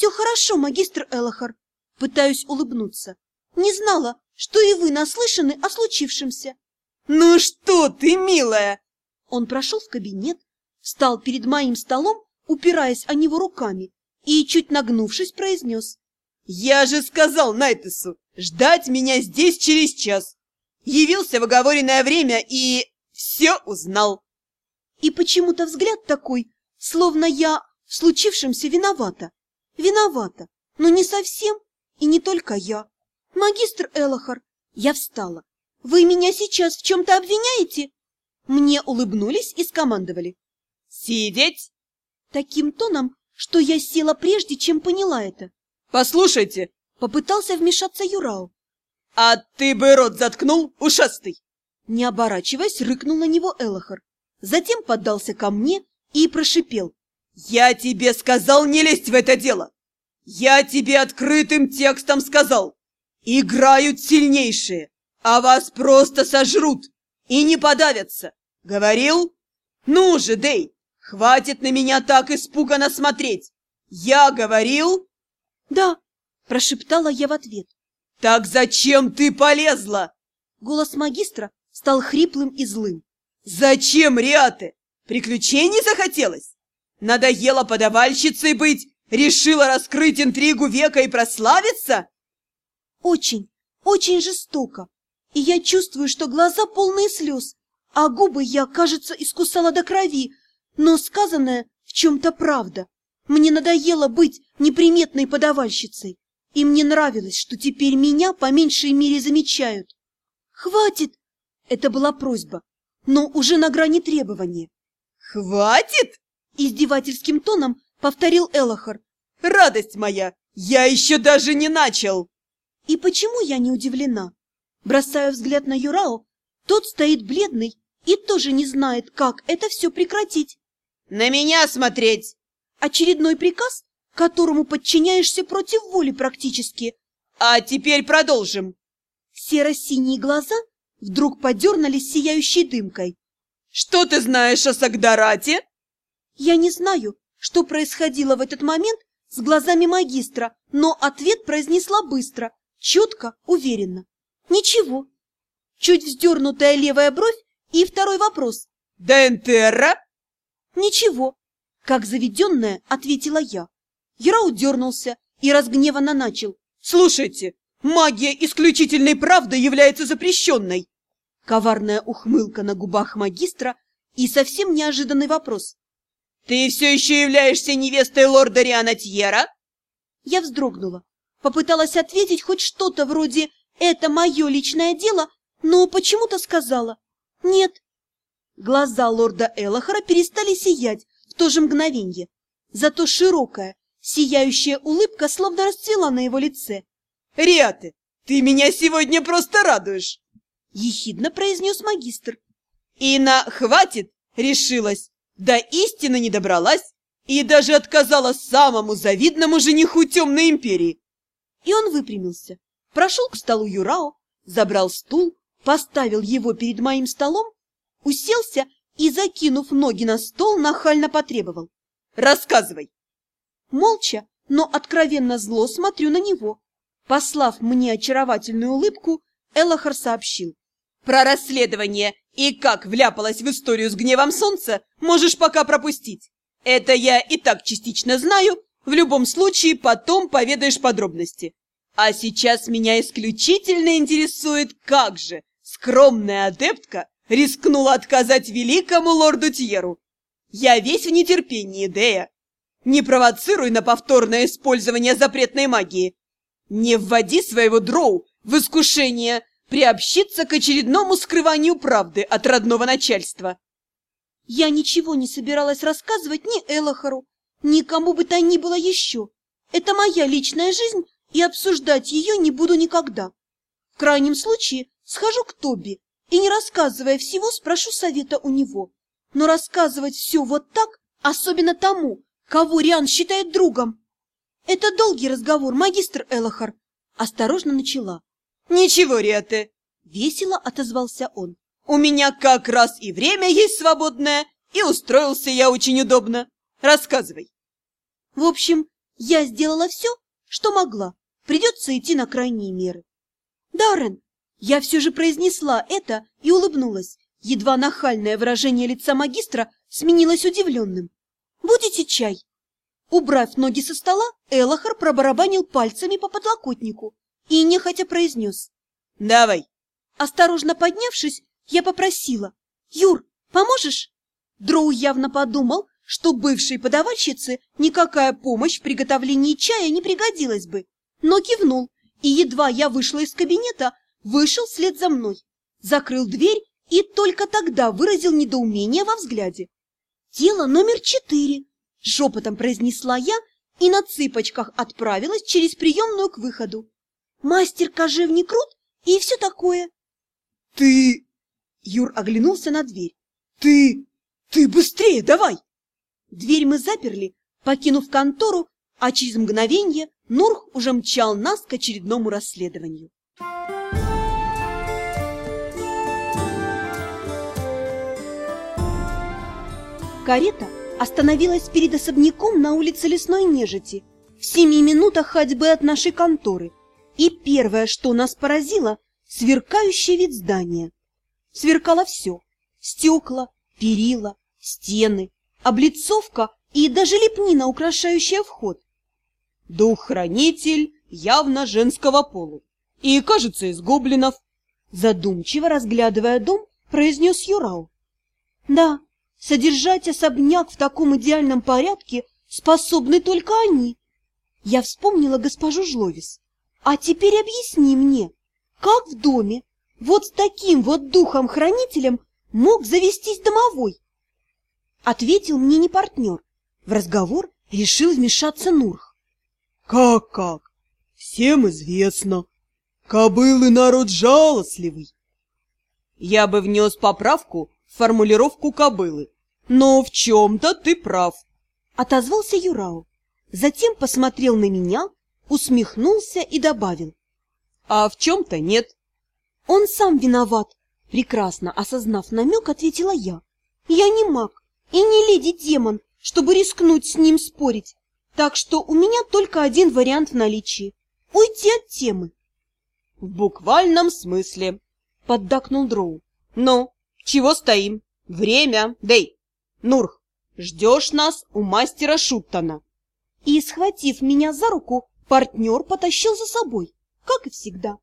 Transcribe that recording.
Все хорошо, магистр Элохар. Пытаюсь улыбнуться. Не знала, что и вы наслышаны о случившемся. Ну что ты, милая? Он прошел в кабинет, встал перед моим столом, упираясь о него руками, и, чуть нагнувшись, произнес. Я же сказал Найтесу ждать меня здесь через час. Явился в оговоренное время и все узнал. И почему-то взгляд такой, словно я в случившемся виновата. Виновата, но не совсем, и не только я. Магистр Элохар, я встала. Вы меня сейчас в чем-то обвиняете? Мне улыбнулись и скомандовали. Сидеть? Таким тоном, что я села прежде, чем поняла это. Послушайте, попытался вмешаться Юрао. А ты бы рот заткнул, ушастый! Не оборачиваясь, рыкнул на него Элохар. Затем поддался ко мне и прошипел. «Я тебе сказал не лезть в это дело! Я тебе открытым текстом сказал! Играют сильнейшие, а вас просто сожрут и не подавятся! Говорил? Ну же, Дэй, хватит на меня так испуганно смотреть! Я говорил?» «Да», — прошептала я в ответ. «Так зачем ты полезла?» Голос магистра стал хриплым и злым. «Зачем, Риаты? Приключений захотелось? Надоело подавальщицей быть? Решила раскрыть интригу века и прославиться?» «Очень, очень жестоко. И я чувствую, что глаза полные слез, а губы я, кажется, искусала до крови, но сказанное в чем-то правда. Мне надоело быть неприметной подавальщицей, и мне нравилось, что теперь меня по меньшей мере замечают. «Хватит!» — это была просьба, но уже на грани требования. «Хватит?» — издевательским тоном повторил Элохар. «Радость моя! Я еще даже не начал!» И почему я не удивлена? Бросаю взгляд на Юрао, тот стоит бледный и тоже не знает, как это все прекратить. «На меня смотреть!» Очередной приказ, которому подчиняешься против воли практически. А теперь продолжим. Серо-синие глаза вдруг подернулись сияющей дымкой. Что ты знаешь о Сагдарате? Я не знаю, что происходило в этот момент с глазами магистра, но ответ произнесла быстро, четко, уверенно. Ничего. Чуть вздернутая левая бровь и второй вопрос. Дентерра? Ничего. Как заведенная, ответила я. Ярау дернулся и разгневанно начал. Слушайте, магия исключительной правды является запрещенной. Коварная ухмылка на губах магистра и совсем неожиданный вопрос. Ты все еще являешься невестой лорда Рианатьера? Я вздрогнула. Попыталась ответить хоть что-то вроде «это мое личное дело», но почему-то сказала «нет». Глаза лорда Элохора перестали сиять в то же мгновенье. Зато широкая, сияющая улыбка словно расцвела на его лице. «Риаты, ты меня сегодня просто радуешь!» Ехидно произнес магистр. «И на «хватит» решилась, до истины не добралась и даже отказала самому завидному жениху Темной Империи!» И он выпрямился, прошел к столу Юрао, забрал стул, поставил его перед моим столом, уселся и, закинув ноги на стол, нахально потребовал. «Рассказывай!» Молча, но откровенно зло смотрю на него. Послав мне очаровательную улыбку, Элохар сообщил. «Про расследование и как вляпалась в историю с гневом солнца можешь пока пропустить. Это я и так частично знаю, в любом случае потом поведаешь подробности. А сейчас меня исключительно интересует, как же скромная адептка рискнула отказать великому лорду Тьеру. Я весь в нетерпении, Дея. Не провоцируй на повторное использование запретной магии. Не вводи своего дроу в искушение приобщиться к очередному скрыванию правды от родного начальства. Я ничего не собиралась рассказывать ни Элохору, ни кому бы то ни было еще. Это моя личная жизнь, и обсуждать ее не буду никогда. В крайнем случае схожу к Тоби и, не рассказывая всего, спрошу совета у него. Но рассказывать все вот так, особенно тому, кого Риан считает другом. Это долгий разговор, магистр Элохар. Осторожно начала. Ничего, Риате. Весело отозвался он. У меня как раз и время есть свободное, и устроился я очень удобно. Рассказывай. В общем, Я сделала все, что могла. Придется идти на крайние меры. Даррен, я все же произнесла это и улыбнулась. Едва нахальное выражение лица магистра сменилось удивленным. «Будете чай?» Убрав ноги со стола, Элохар пробарабанил пальцами по подлокотнику и нехотя произнес. «Давай!» Осторожно поднявшись, я попросила. «Юр, поможешь?» Дроу явно подумал, что бывшей подавальщице никакая помощь в приготовлении чая не пригодилась бы, но кивнул, и едва я вышла из кабинета, вышел вслед за мной, закрыл дверь и только тогда выразил недоумение во взгляде. «Тело номер четыре», — шепотом произнесла я и на цыпочках отправилась через приемную к выходу. «Мастер-кожевник крут и все такое». «Ты...» Юр оглянулся на дверь. «Ты... ты быстрее давай!» Дверь мы заперли, покинув контору, а через мгновение Нурх уже мчал нас к очередному расследованию. Карета остановилась перед особняком на улице Лесной Нежити, в семи минутах ходьбы от нашей конторы. И первое, что нас поразило, сверкающий вид здания. Сверкало все – стекла, перила, стены, облицовка и даже лепнина, украшающая вход. Дух-хранитель явно женского пола и, кажется, из гоблинов. Задумчиво разглядывая дом, произнес Юрау. Да, Содержать особняк в таком идеальном порядке способны только они. Я вспомнила госпожу Жловис. А теперь объясни мне, как в доме вот с таким вот духом-хранителем мог завестись домовой? Ответил мне не партнер. В разговор решил вмешаться Нурх. Как-как? Всем известно. Кобылы народ жалостливый. Я бы внес поправку формулировку кобылы. Но в чем-то ты прав. Отозвался Юрау. Затем посмотрел на меня, усмехнулся и добавил. А в чем-то нет. Он сам виноват. Прекрасно осознав намек, ответила я. Я не маг и не леди-демон, чтобы рискнуть с ним спорить. Так что у меня только один вариант в наличии — уйти от темы. — В буквальном смысле, — поддакнул Дроу. — Ну, чего стоим? Время, Дэй! Нурх, ждешь нас у мастера Шуттона!» И, схватив меня за руку, партнер потащил за собой, как и всегда.